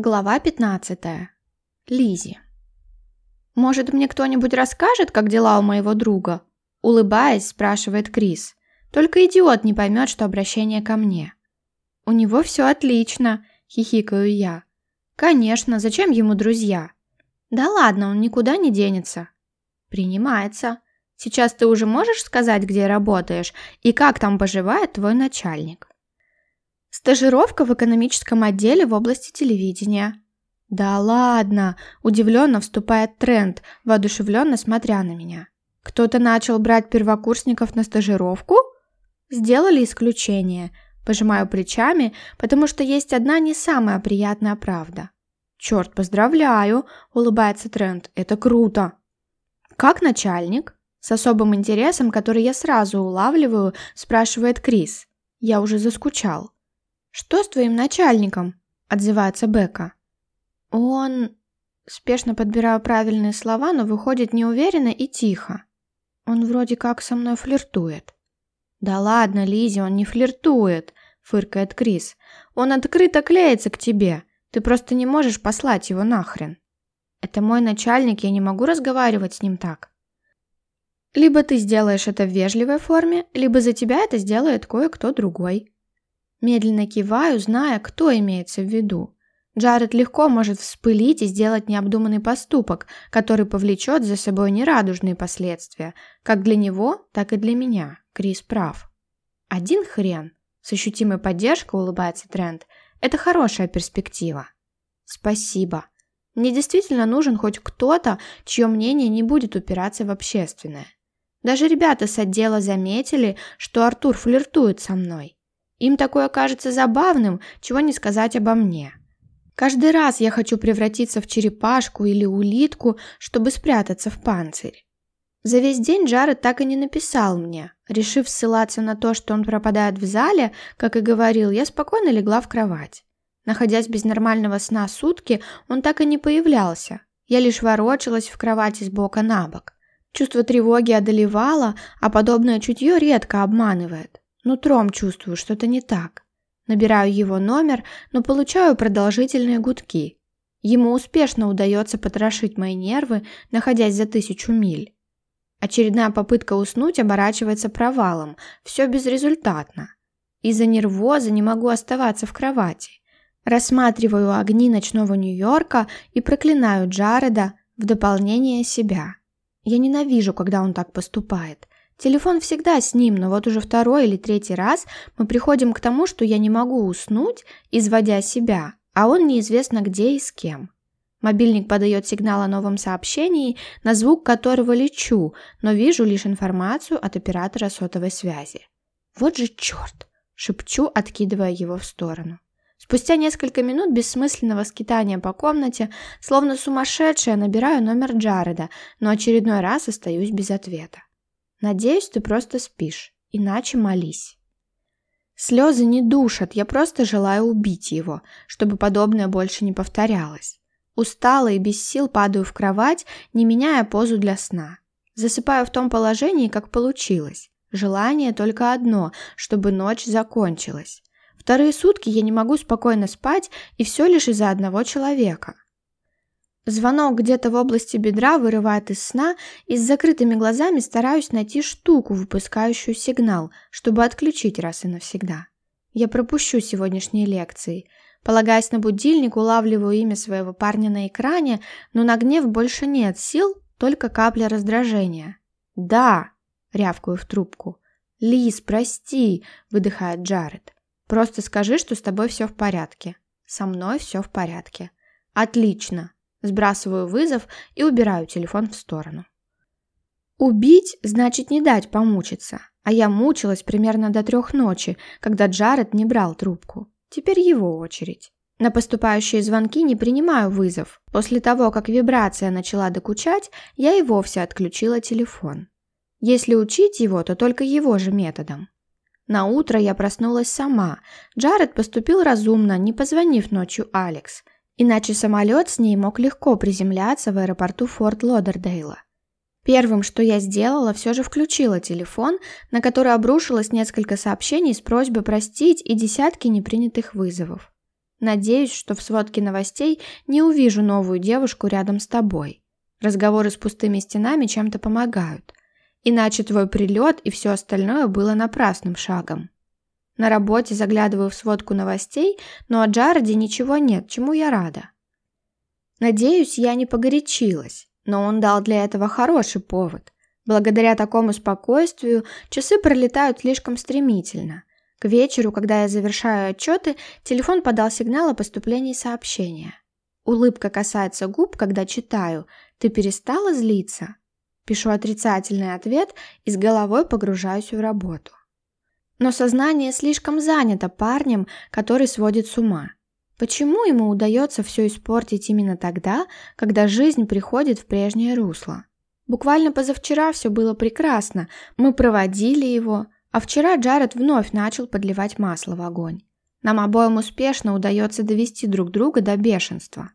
Глава 15. Лизи. «Может, мне кто-нибудь расскажет, как дела у моего друга?» Улыбаясь, спрашивает Крис. Только идиот не поймет, что обращение ко мне. «У него все отлично», — хихикаю я. «Конечно, зачем ему друзья?» «Да ладно, он никуда не денется». «Принимается. Сейчас ты уже можешь сказать, где работаешь, и как там поживает твой начальник?» Стажировка в экономическом отделе в области телевидения. Да ладно, удивленно вступает тренд, воодушевленно смотря на меня. Кто-то начал брать первокурсников на стажировку? Сделали исключение. Пожимаю плечами, потому что есть одна не самая приятная правда. «Черт, поздравляю!» – улыбается Тренд. «Это круто!» «Как начальник?» С особым интересом, который я сразу улавливаю, спрашивает Крис. Я уже заскучал. «Что с твоим начальником?» – отзывается Бека. «Он...» Спешно подбираю правильные слова, но выходит неуверенно и тихо. Он вроде как со мной флиртует. «Да ладно, Лизи, он не флиртует», – фыркает Крис. «Он открыто клеится к тебе. Ты просто не можешь послать его нахрен. Это мой начальник, я не могу разговаривать с ним так». Либо ты сделаешь это в вежливой форме, либо за тебя это сделает кое-кто другой. Медленно киваю, зная, кто имеется в виду. Джаред легко может вспылить и сделать необдуманный поступок, который повлечет за собой нерадужные последствия, как для него, так и для меня. Крис прав. Один хрен. С ощутимой поддержкой улыбается Трент. Это хорошая перспектива. Спасибо. Мне действительно нужен хоть кто-то, чье мнение не будет упираться в общественное. Даже ребята с отдела заметили, что Артур флиртует со мной. Им такое кажется забавным, чего не сказать обо мне. Каждый раз я хочу превратиться в черепашку или улитку, чтобы спрятаться в панцирь. За весь день Джаред так и не написал мне. Решив ссылаться на то, что он пропадает в зале, как и говорил, я спокойно легла в кровать. Находясь без нормального сна сутки, он так и не появлялся. Я лишь ворочалась в кровати с бока на бок. Чувство тревоги одолевало, а подобное чутье редко обманывает. Нутром чувствую, что-то не так. Набираю его номер, но получаю продолжительные гудки. Ему успешно удается потрошить мои нервы, находясь за тысячу миль. Очередная попытка уснуть оборачивается провалом, все безрезультатно. Из-за нервоза не могу оставаться в кровати. Рассматриваю огни ночного Нью-Йорка и проклинаю Джареда в дополнение себя. Я ненавижу, когда он так поступает. Телефон всегда с ним, но вот уже второй или третий раз мы приходим к тому, что я не могу уснуть, изводя себя, а он неизвестно где и с кем. Мобильник подает сигнал о новом сообщении, на звук которого лечу, но вижу лишь информацию от оператора сотовой связи. «Вот же черт!» – шепчу, откидывая его в сторону. Спустя несколько минут бессмысленного скитания по комнате, словно сумасшедшая, набираю номер Джареда, но очередной раз остаюсь без ответа. Надеюсь, ты просто спишь, иначе молись. Слезы не душат, я просто желаю убить его, чтобы подобное больше не повторялось. Устала и без сил падаю в кровать, не меняя позу для сна. Засыпаю в том положении, как получилось. Желание только одно, чтобы ночь закончилась. Вторые сутки я не могу спокойно спать, и все лишь из-за одного человека. Звонок где-то в области бедра вырывает из сна, и с закрытыми глазами стараюсь найти штуку, выпускающую сигнал, чтобы отключить раз и навсегда. Я пропущу сегодняшние лекции. Полагаясь на будильник, улавливаю имя своего парня на экране, но на гнев больше нет сил, только капля раздражения. «Да!» — рявкаю в трубку. «Лиз, прости!» — выдыхает Джаред. «Просто скажи, что с тобой все в порядке». «Со мной все в порядке». «Отлично!» Сбрасываю вызов и убираю телефон в сторону. Убить значит не дать помучиться, а я мучилась примерно до трех ночи, когда Джаред не брал трубку. Теперь его очередь. На поступающие звонки не принимаю вызов. После того, как вибрация начала докучать, я и вовсе отключила телефон. Если учить его, то только его же методом. На утро я проснулась сама. Джаред поступил разумно, не позвонив ночью Алекс – Иначе самолет с ней мог легко приземляться в аэропорту Форт Лодердейла. Первым, что я сделала, все же включила телефон, на который обрушилось несколько сообщений с просьбой простить и десятки непринятых вызовов. Надеюсь, что в сводке новостей не увижу новую девушку рядом с тобой. Разговоры с пустыми стенами чем-то помогают. Иначе твой прилет и все остальное было напрасным шагом. На работе заглядываю в сводку новостей, но о Джареде ничего нет, чему я рада. Надеюсь, я не погорячилась, но он дал для этого хороший повод. Благодаря такому спокойствию часы пролетают слишком стремительно. К вечеру, когда я завершаю отчеты, телефон подал сигнал о поступлении сообщения. Улыбка касается губ, когда читаю «Ты перестала злиться?» Пишу отрицательный ответ и с головой погружаюсь в работу. Но сознание слишком занято парнем, который сводит с ума. Почему ему удается все испортить именно тогда, когда жизнь приходит в прежнее русло? Буквально позавчера все было прекрасно, мы проводили его, а вчера Джаред вновь начал подливать масло в огонь. Нам обоим успешно удается довести друг друга до бешенства.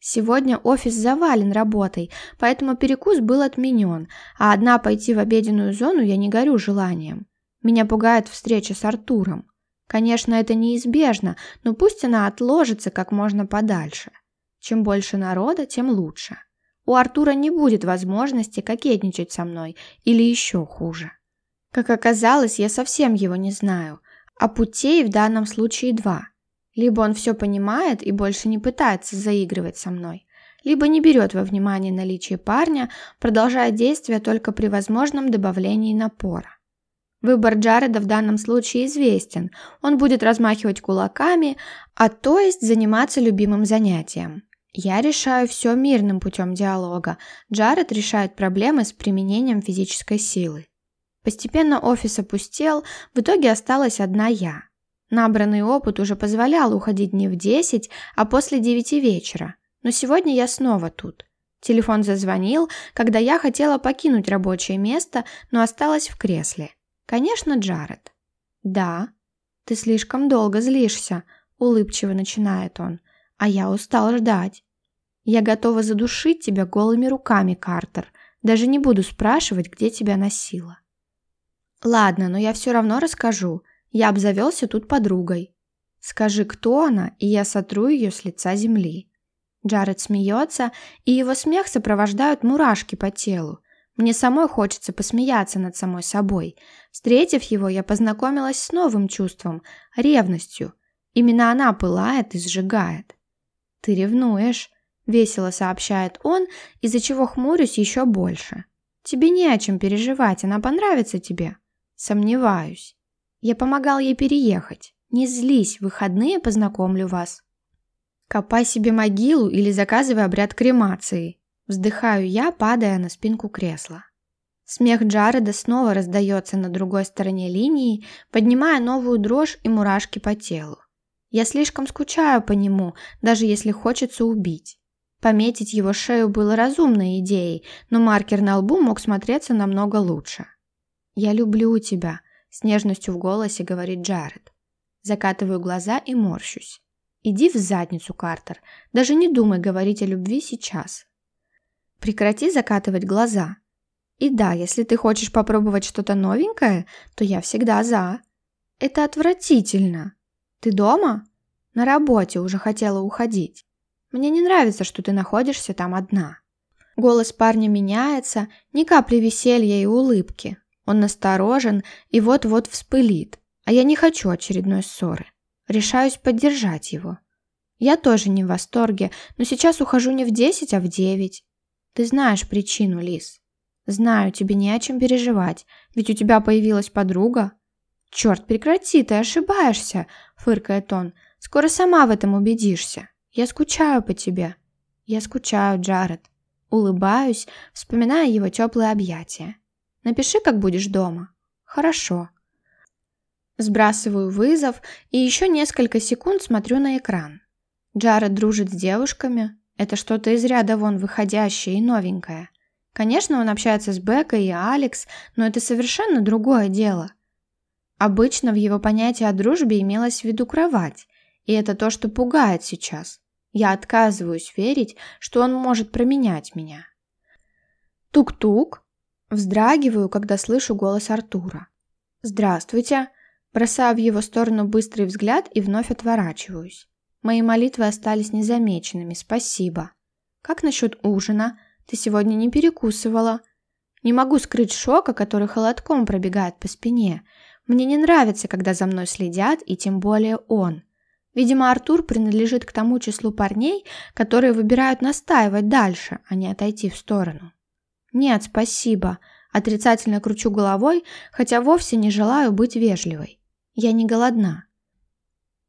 Сегодня офис завален работой, поэтому перекус был отменен, а одна пойти в обеденную зону я не горю желанием. Меня пугает встреча с Артуром. Конечно, это неизбежно, но пусть она отложится как можно подальше. Чем больше народа, тем лучше. У Артура не будет возможности кокетничать со мной или еще хуже. Как оказалось, я совсем его не знаю, а путей в данном случае два. Либо он все понимает и больше не пытается заигрывать со мной, либо не берет во внимание наличие парня, продолжая действия только при возможном добавлении напора. Выбор Джареда в данном случае известен. Он будет размахивать кулаками, а то есть заниматься любимым занятием. Я решаю все мирным путем диалога. Джаред решает проблемы с применением физической силы. Постепенно офис опустел, в итоге осталась одна я. Набранный опыт уже позволял уходить не в 10, а после 9 вечера. Но сегодня я снова тут. Телефон зазвонил, когда я хотела покинуть рабочее место, но осталась в кресле. Конечно, Джаред. Да. Ты слишком долго злишься, улыбчиво начинает он. А я устал ждать. Я готова задушить тебя голыми руками, Картер. Даже не буду спрашивать, где тебя носила. Ладно, но я все равно расскажу. Я обзавелся тут подругой. Скажи, кто она, и я сотру ее с лица земли. Джаред смеется, и его смех сопровождают мурашки по телу. Мне самой хочется посмеяться над самой собой. Встретив его, я познакомилась с новым чувством – ревностью. Именно она пылает и сжигает. «Ты ревнуешь», – весело сообщает он, из-за чего хмурюсь еще больше. «Тебе не о чем переживать, она понравится тебе». «Сомневаюсь. Я помогал ей переехать. Не злись, выходные познакомлю вас». «Копай себе могилу или заказывай обряд кремации», Вздыхаю я, падая на спинку кресла. Смех Джареда снова раздается на другой стороне линии, поднимая новую дрожь и мурашки по телу. Я слишком скучаю по нему, даже если хочется убить. Пометить его шею было разумной идеей, но маркер на лбу мог смотреться намного лучше. «Я люблю тебя», — с нежностью в голосе говорит Джаред. Закатываю глаза и морщусь. «Иди в задницу, Картер. Даже не думай говорить о любви сейчас. Прекрати закатывать глаза. И да, если ты хочешь попробовать что-то новенькое, то я всегда за. Это отвратительно. Ты дома? На работе уже хотела уходить. Мне не нравится, что ты находишься там одна. Голос парня меняется, ни капли веселья и улыбки. Он насторожен и вот-вот вспылит. А я не хочу очередной ссоры. Решаюсь поддержать его. Я тоже не в восторге, но сейчас ухожу не в 10, а в 9. Ты знаешь причину, Лис. Знаю, тебе не о чем переживать, ведь у тебя появилась подруга. Черт, прекрати, ты ошибаешься, фыркает он. Скоро сама в этом убедишься. Я скучаю по тебе. Я скучаю, Джаред. Улыбаюсь, вспоминая его теплые объятия. Напиши, как будешь дома. Хорошо. Сбрасываю вызов и еще несколько секунд смотрю на экран. Джаред дружит с девушками, это что-то из ряда вон выходящее и новенькое. Конечно, он общается с Бекой и Алекс, но это совершенно другое дело. Обычно в его понятии о дружбе имелось в виду кровать, и это то, что пугает сейчас. Я отказываюсь верить, что он может променять меня. Тук-тук. Вздрагиваю, когда слышу голос Артура. «Здравствуйте!» Бросаю в его сторону быстрый взгляд и вновь отворачиваюсь. Мои молитвы остались незамеченными, спасибо. Как насчет ужина? Ты сегодня не перекусывала. Не могу скрыть шока, который холодком пробегает по спине. Мне не нравится, когда за мной следят, и тем более он. Видимо, Артур принадлежит к тому числу парней, которые выбирают настаивать дальше, а не отойти в сторону. Нет, спасибо. Отрицательно кручу головой, хотя вовсе не желаю быть вежливой. Я не голодна.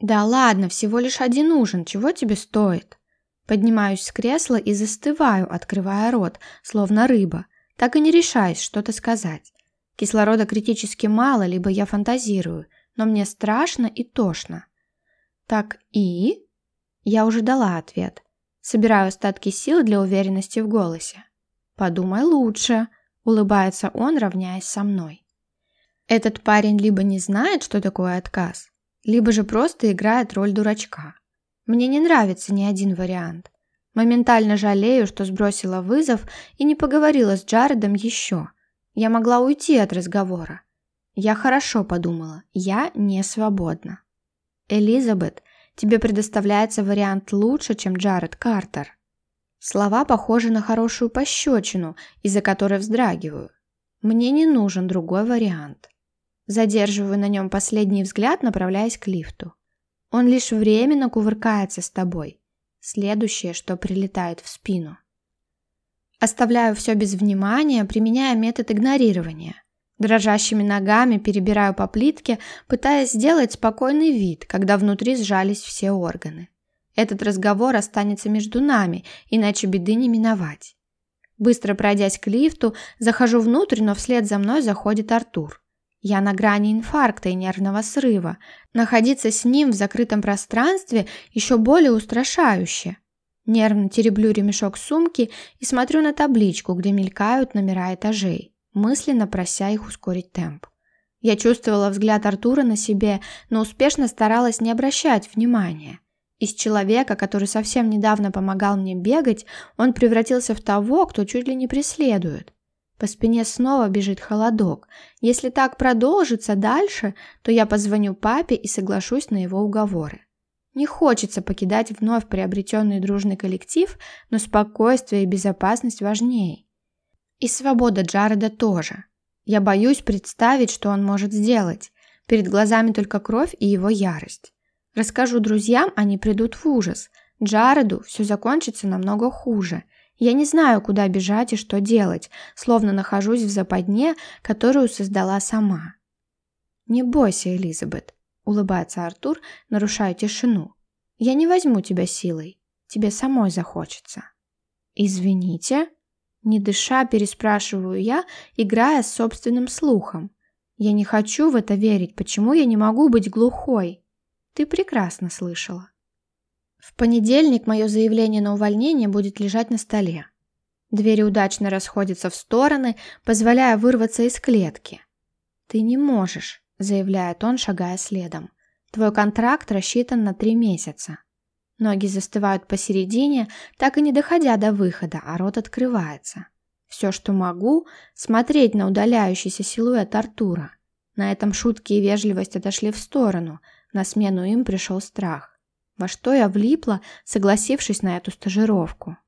Да ладно, всего лишь один ужин, чего тебе стоит? Поднимаюсь с кресла и застываю, открывая рот, словно рыба, так и не решаясь что-то сказать. Кислорода критически мало, либо я фантазирую, но мне страшно и тошно. Так и? Я уже дала ответ. Собираю остатки сил для уверенности в голосе. Подумай лучше, улыбается он, равняясь со мной. Этот парень либо не знает, что такое отказ, либо же просто играет роль дурачка. Мне не нравится ни один вариант. Моментально жалею, что сбросила вызов и не поговорила с Джаредом еще. Я могла уйти от разговора. Я хорошо подумала, я не свободна. Элизабет, тебе предоставляется вариант лучше, чем Джаред Картер. Слова похожи на хорошую пощечину, из-за которой вздрагиваю. Мне не нужен другой вариант. Задерживаю на нем последний взгляд, направляясь к лифту. Он лишь временно кувыркается с тобой. Следующее, что прилетает в спину. Оставляю все без внимания, применяя метод игнорирования. Дрожащими ногами перебираю по плитке, пытаясь сделать спокойный вид, когда внутри сжались все органы. Этот разговор останется между нами, иначе беды не миновать. Быстро пройдясь к лифту, захожу внутрь, но вслед за мной заходит Артур. Я на грани инфаркта и нервного срыва. Находиться с ним в закрытом пространстве еще более устрашающе. Нервно тереблю ремешок сумки и смотрю на табличку, где мелькают номера этажей, мысленно прося их ускорить темп. Я чувствовала взгляд Артура на себе, но успешно старалась не обращать внимания. Из человека, который совсем недавно помогал мне бегать, он превратился в того, кто чуть ли не преследует. По спине снова бежит холодок. Если так продолжится дальше, то я позвоню папе и соглашусь на его уговоры. Не хочется покидать вновь приобретенный дружный коллектив, но спокойствие и безопасность важнее. И свобода Джареда тоже. Я боюсь представить, что он может сделать. Перед глазами только кровь и его ярость. Расскажу друзьям, они придут в ужас. Джареду все закончится намного хуже – я не знаю, куда бежать и что делать, словно нахожусь в западне, которую создала сама. «Не бойся, Элизабет», — улыбается Артур, нарушая тишину. «Я не возьму тебя силой. Тебе самой захочется». «Извините?» Не дыша, переспрашиваю я, играя с собственным слухом. «Я не хочу в это верить. Почему я не могу быть глухой?» «Ты прекрасно слышала». В понедельник мое заявление на увольнение будет лежать на столе. Двери удачно расходятся в стороны, позволяя вырваться из клетки. «Ты не можешь», — заявляет он, шагая следом. «Твой контракт рассчитан на три месяца». Ноги застывают посередине, так и не доходя до выхода, а рот открывается. Все, что могу, смотреть на удаляющийся силуэт Артура. На этом шутки и вежливость отошли в сторону, на смену им пришел страх. Во что я влипла, согласившись на эту стажировку?